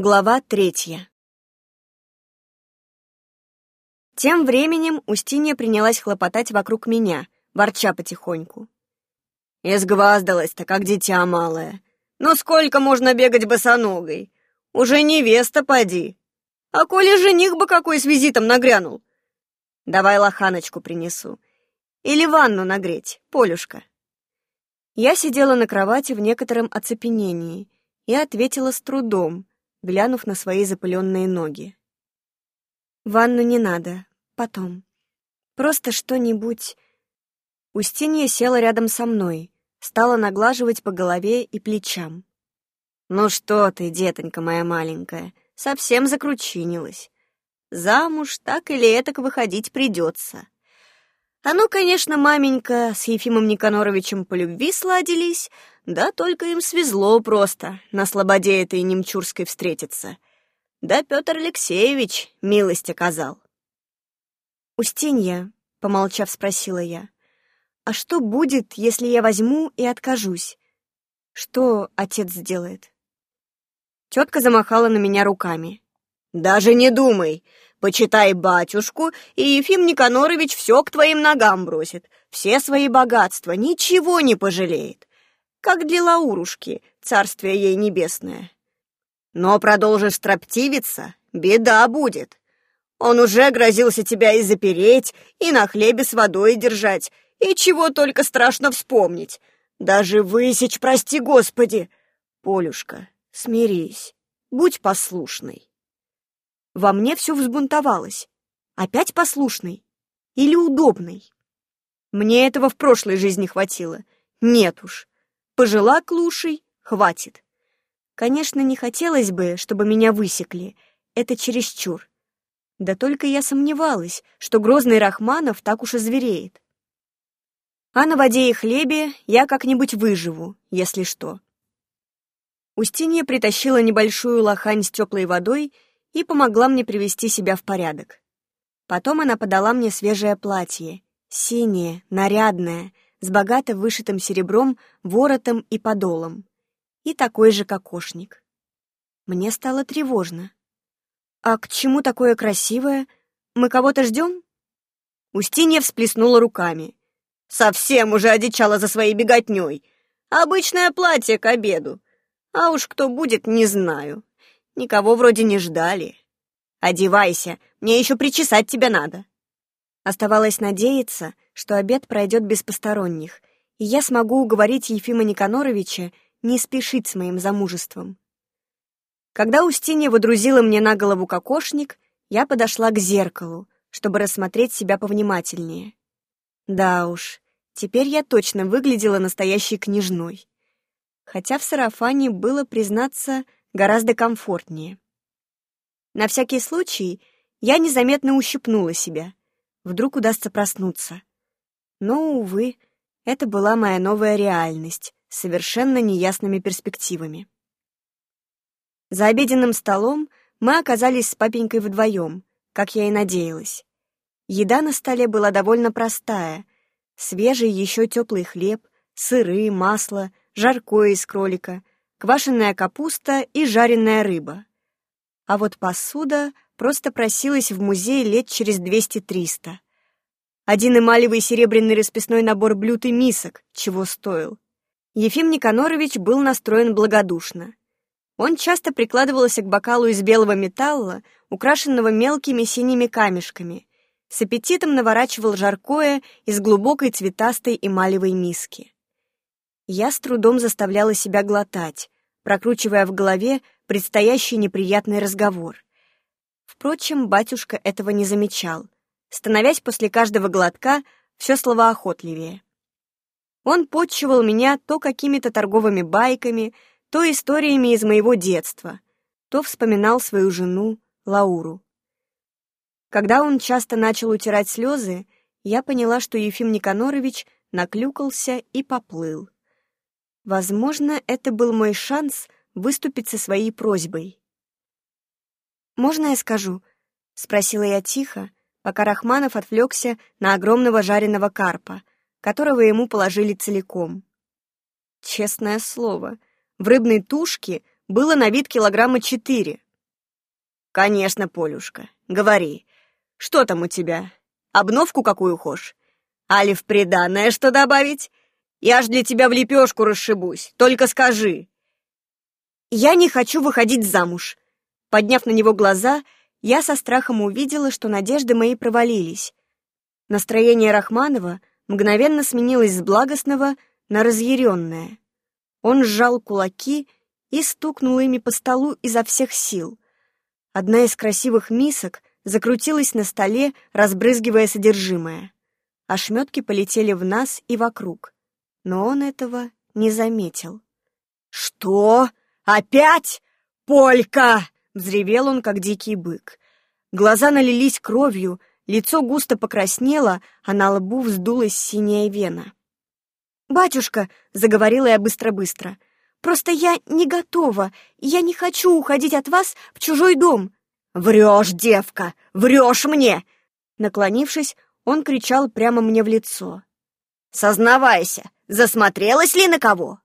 Глава третья. Тем временем Устинья принялась хлопотать вокруг меня, ворча потихоньку. «Изгваздалась-то, как дитя малое. Но сколько можно бегать босоногой? Уже невеста поди. А коли жених бы какой с визитом нагрянул? Давай лоханочку принесу. Или ванну нагреть, Полюшка». Я сидела на кровати в некотором оцепенении и ответила с трудом, глянув на свои запыленные ноги. «Ванну не надо, потом. Просто что-нибудь...» Устинья села рядом со мной, стала наглаживать по голове и плечам. «Ну что ты, детонька моя маленькая, совсем закручинилась. Замуж так или этак выходить придется. А ну, конечно, маменька с Ефимом Никаноровичем по любви сладились, да только им свезло просто на слободе этой немчурской встретиться. Да Петр Алексеевич милость оказал. «Устинья», — помолчав, спросила я, «а что будет, если я возьму и откажусь? Что отец сделает?» Тетка замахала на меня руками. «Даже не думай. Почитай батюшку, и Ефим Никанорович все к твоим ногам бросит, все свои богатства, ничего не пожалеет. Как для Лаурушки, царствие ей небесное. Но продолжишь строптивиться, беда будет. Он уже грозился тебя и запереть, и на хлебе с водой держать, и чего только страшно вспомнить. Даже высечь, прости господи. Полюшка, смирись, будь послушной. Во мне все взбунтовалось. Опять послушный? Или удобный? Мне этого в прошлой жизни хватило. Нет уж. Пожила клушей, хватит. Конечно, не хотелось бы, чтобы меня высекли. Это чересчур. Да только я сомневалась, что грозный Рахманов так уж и звереет. А на воде и хлебе я как-нибудь выживу, если что. Устинья притащила небольшую лохань с теплой водой и помогла мне привести себя в порядок. Потом она подала мне свежее платье, синее, нарядное, с богато вышитым серебром, воротом и подолом, и такой же кокошник. Мне стало тревожно. «А к чему такое красивое? Мы кого-то ждем?» Устинья всплеснула руками. «Совсем уже одичала за своей беготней. Обычное платье к обеду. А уж кто будет, не знаю. Никого вроде не ждали. Одевайся, мне еще причесать тебя надо. Оставалось надеяться, что обед пройдет без посторонних, и я смогу уговорить Ефима Никаноровича не спешить с моим замужеством. Когда Устинья водрузила мне на голову кокошник, я подошла к зеркалу, чтобы рассмотреть себя повнимательнее. Да уж, теперь я точно выглядела настоящей княжной. Хотя в сарафане было, признаться, гораздо комфортнее. На всякий случай я незаметно ущипнула себя. Вдруг удастся проснуться. Но, увы, это была моя новая реальность с совершенно неясными перспективами. За обеденным столом мы оказались с папенькой вдвоем, как я и надеялась. Еда на столе была довольно простая. Свежий еще теплый хлеб, сыры, масло, жаркое из кролика, квашеная капуста и жареная рыба. А вот посуда просто просилась в музей лет через 200-300. Один эмалевый серебряный расписной набор блюд и мисок, чего стоил. Ефим Никанорович был настроен благодушно. Он часто прикладывался к бокалу из белого металла, украшенного мелкими синими камешками, с аппетитом наворачивал жаркое из глубокой цветастой эмалевой миски. Я с трудом заставляла себя глотать, прокручивая в голове предстоящий неприятный разговор. Впрочем, батюшка этого не замечал, становясь после каждого глотка все словоохотливее. Он подчивал меня то какими-то торговыми байками, то историями из моего детства, то вспоминал свою жену Лауру. Когда он часто начал утирать слезы, я поняла, что Ефим Никанорович наклюкался и поплыл. Возможно, это был мой шанс выступить со своей просьбой. «Можно я скажу?» — спросила я тихо, пока Рахманов отвлекся на огромного жареного карпа, которого ему положили целиком. Честное слово, в рыбной тушке было на вид килограмма четыре, «Конечно, Полюшка, говори. Что там у тебя? Обновку какую хошь? Али в приданное что добавить? Я ж для тебя в лепешку расшибусь, только скажи». «Я не хочу выходить замуж». Подняв на него глаза, я со страхом увидела, что надежды мои провалились. Настроение Рахманова мгновенно сменилось с благостного на разъяренное. Он сжал кулаки и стукнул ими по столу изо всех сил. Одна из красивых мисок закрутилась на столе, разбрызгивая содержимое. Ошметки полетели в нас и вокруг, но он этого не заметил. «Что? Опять? Полька!» — взревел он, как дикий бык. Глаза налились кровью, лицо густо покраснело, а на лбу вздулась синяя вена. «Батюшка», — заговорила я быстро-быстро, — «просто я не готова, я не хочу уходить от вас в чужой дом». «Врешь, девка, врешь мне!» Наклонившись, он кричал прямо мне в лицо. «Сознавайся, засмотрелась ли на кого?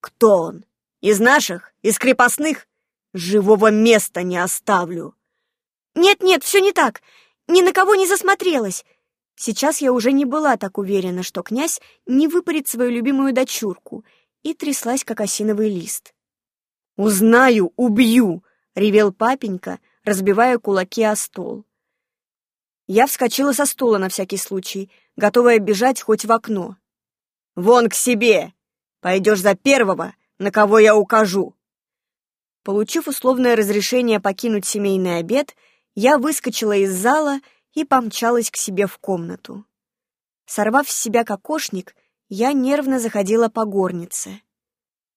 Кто он? Из наших? Из крепостных? Живого места не оставлю!» «Нет-нет, все не так. Ни на кого не засмотрелась. Сейчас я уже не была так уверена, что князь не выпарит свою любимую дочурку, и тряслась, как осиновый лист. «Узнаю, убью!» — ревел папенька, разбивая кулаки о стол. Я вскочила со стула на всякий случай, готовая бежать хоть в окно. «Вон к себе! Пойдешь за первого, на кого я укажу!» Получив условное разрешение покинуть семейный обед, я выскочила из зала и помчалась к себе в комнату. Сорвав с себя кокошник, я нервно заходила по горнице.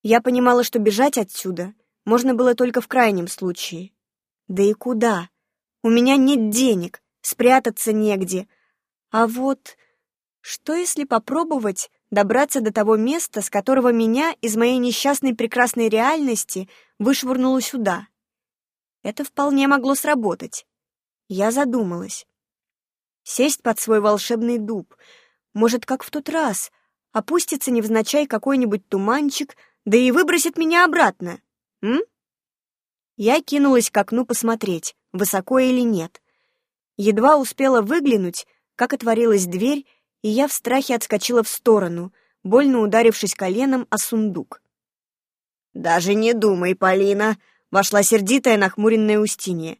Я понимала, что бежать отсюда можно было только в крайнем случае. Да и куда? У меня нет денег, спрятаться негде. А вот что если попробовать добраться до того места, с которого меня из моей несчастной прекрасной реальности вышвырнуло сюда? Это вполне могло сработать. Я задумалась сесть под свой волшебный дуб. Может, как в тот раз, опустится невзначай какой-нибудь туманчик, да и выбросит меня обратно. М? Я кинулась к окну посмотреть, высоко или нет. Едва успела выглянуть, как отворилась дверь, и я в страхе отскочила в сторону, больно ударившись коленом о сундук. «Даже не думай, Полина!» — вошла сердитая нахмуренная Устинья.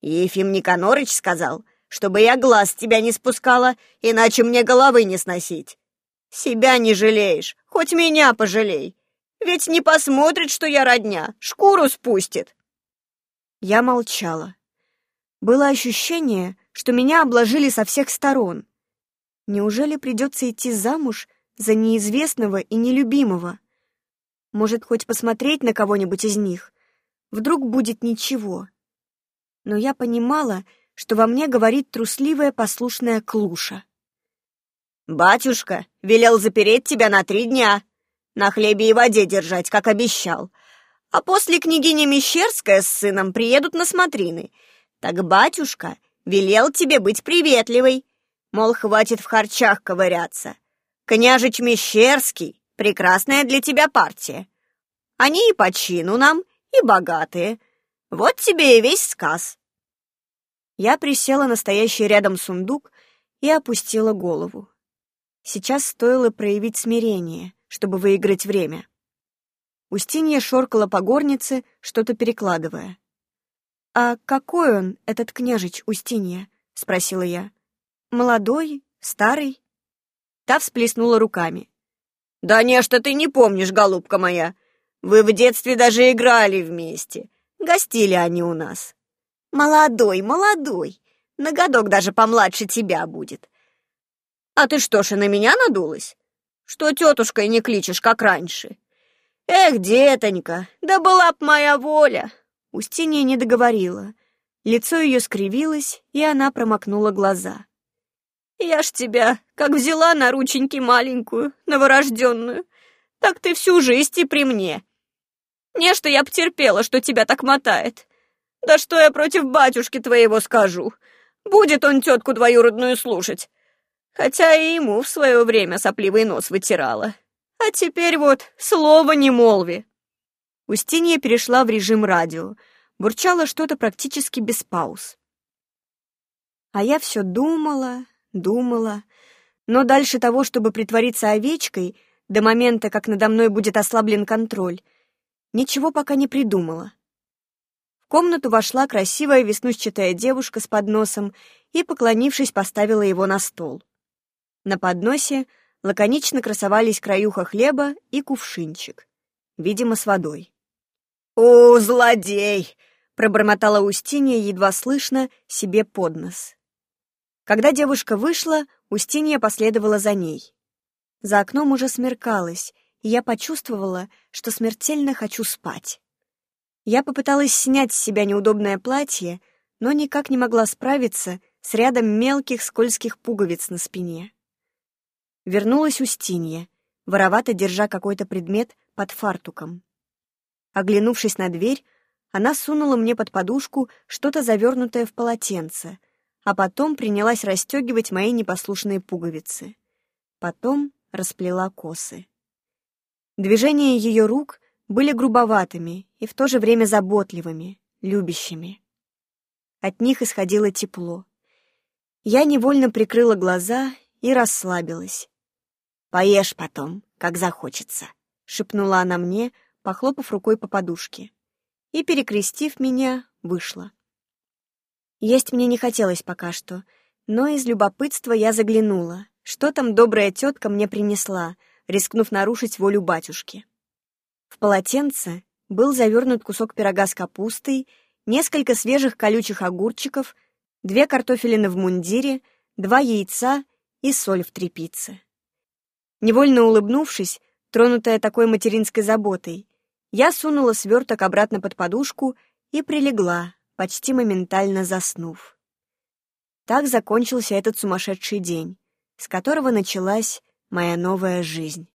«Ефим Никонорыч сказал, чтобы я глаз с тебя не спускала, иначе мне головы не сносить. Себя не жалеешь, хоть меня пожалей. Ведь не посмотрит, что я родня, шкуру спустит. Я молчала. Было ощущение, что меня обложили со всех сторон. Неужели придется идти замуж за неизвестного и нелюбимого? Может, хоть посмотреть на кого-нибудь из них? Вдруг будет ничего. Но я понимала, что во мне говорит трусливая послушная клуша. «Батюшка велел запереть тебя на три дня, на хлебе и воде держать, как обещал. А после княгиня Мещерская с сыном приедут на смотрины. Так батюшка велел тебе быть приветливой, мол, хватит в харчах ковыряться. Княжич Мещерский — прекрасная для тебя партия. Они и по чину нам, и богатые. Вот тебе и весь сказ. Я присела на стоящий рядом сундук и опустила голову. Сейчас стоило проявить смирение, чтобы выиграть время. Устинья шоркала по горнице, что-то перекладывая. «А какой он, этот княжич Устинья?» — спросила я. «Молодой? Старый?» Та всплеснула руками. «Да не, что ты не помнишь, голубка моя. Вы в детстве даже играли вместе. Гостили они у нас. Молодой, молодой. На годок даже помладше тебя будет. А ты что ж, и на меня надулась? Что тетушкой не кличешь, как раньше? Эх, детонька, да была б моя воля. Устинья не договорила. Лицо ее скривилось, и она промокнула глаза. Я ж тебя, как взяла на рученьки маленькую, новорожденную, так ты всю жизнь и при мне. Не что я б терпела, что тебя так мотает. Да что я против батюшки твоего скажу? Будет он тетку двоюродную слушать. Хотя и ему в свое время сопливый нос вытирала. А теперь вот слова не молви. Устинья перешла в режим радио. бурчала что-то практически без пауз. А я все думала, думала, но дальше того, чтобы притвориться овечкой, до момента, как надо мной будет ослаблен контроль, ничего пока не придумала. В комнату вошла красивая веснущатая девушка с подносом и, поклонившись, поставила его на стол. На подносе лаконично красовались краюха хлеба и кувшинчик, видимо, с водой. «О, злодей!» — пробормотала Устинья едва слышно себе под нос. Когда девушка вышла, Устинья последовала за ней. За окном уже смеркалось, и я почувствовала, что смертельно хочу спать. Я попыталась снять с себя неудобное платье, но никак не могла справиться с рядом мелких скользких пуговиц на спине. Вернулась Устинья, воровато держа какой-то предмет под фартуком. Оглянувшись на дверь, она сунула мне под подушку что-то завернутое в полотенце, а потом принялась расстегивать мои непослушные пуговицы. Потом расплела косы. Движения ее рук были грубоватыми и в то же время заботливыми, любящими. От них исходило тепло. Я невольно прикрыла глаза и расслабилась, «Поешь потом, как захочется», — шепнула она мне, похлопав рукой по подушке. И, перекрестив меня, вышла. Есть мне не хотелось пока что, но из любопытства я заглянула, что там добрая тетка мне принесла, рискнув нарушить волю батюшки. В полотенце был завернут кусок пирога с капустой, несколько свежих колючих огурчиков, две картофелины в мундире, два яйца и соль в трепице. Невольно улыбнувшись, тронутая такой материнской заботой, я сунула сверток обратно под подушку и прилегла, почти моментально заснув. Так закончился этот сумасшедший день, с которого началась моя новая жизнь.